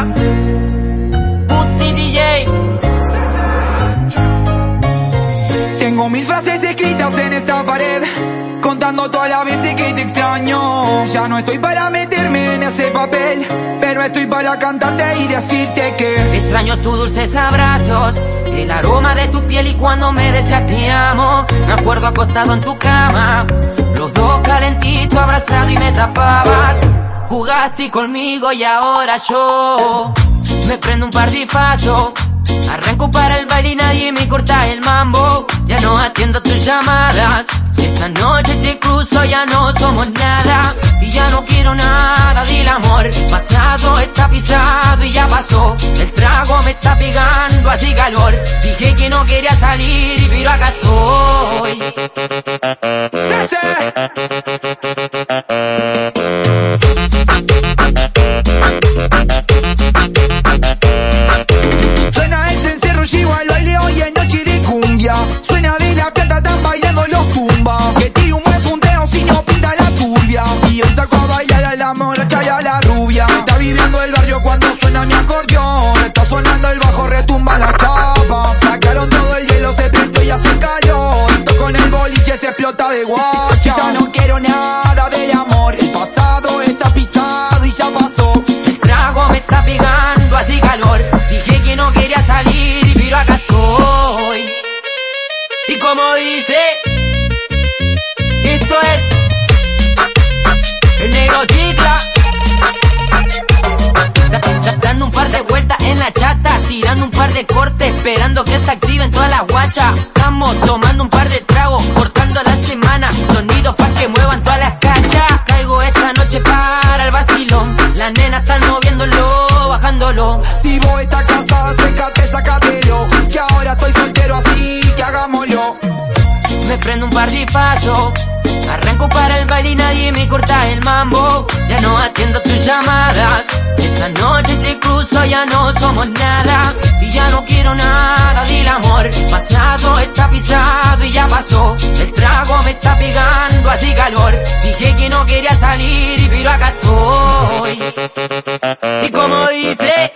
Cicla. Putty DJ. Tengo mil frases escritas en esta pared Contando todas las veces que te extraño Ya no estoy para meterme en ese papel Pero estoy para cantarte y decirte que Extraño tus dulces abrazos, el aroma de tu piel y cuando me decías te amo. Me acuerdo acostado en tu cama, los dos calentitos abrazados y me tapabas. Jugaste conmigo y ahora yo me prendo un par de pasos. Arranco para el baile y nadie me corta el mambo. Ya no atiendo tus llamadas. Si esta noche te cruzo ya no somos nada. Y ya no quiero nada del amor. Pasado está pisado y ya pasó. El trago me está pegando así calor. Dije que no quería salir, pero acá estoy. Guacha Ya no quiero nada del amor El pasado está pisado y ya pasó El trago me está pegando así calor. Dije que no quería salir, pero acá estoy. Y como dice, esto es el negro chicla. Da- da- Dando un par de vueltas en la chata, tirando un par de cortes, esperando que se activen todas las guachas. Estamos tomando un par de vos estás casada, sécate, sácatelo Que ahora estoy soltero así, que hagámoslo Me prendo un par de pasos, arranco para el baile y nadie me corta el mambo. Ya no atiendo tus llamadas, si esta noche te cruzo ya no somos nada. Y ya no quiero nada del amor, pasado está pisado y ya pasó. El trago me está pegando así calor, dije que no quería salir, pero acá estoy. Y como dice,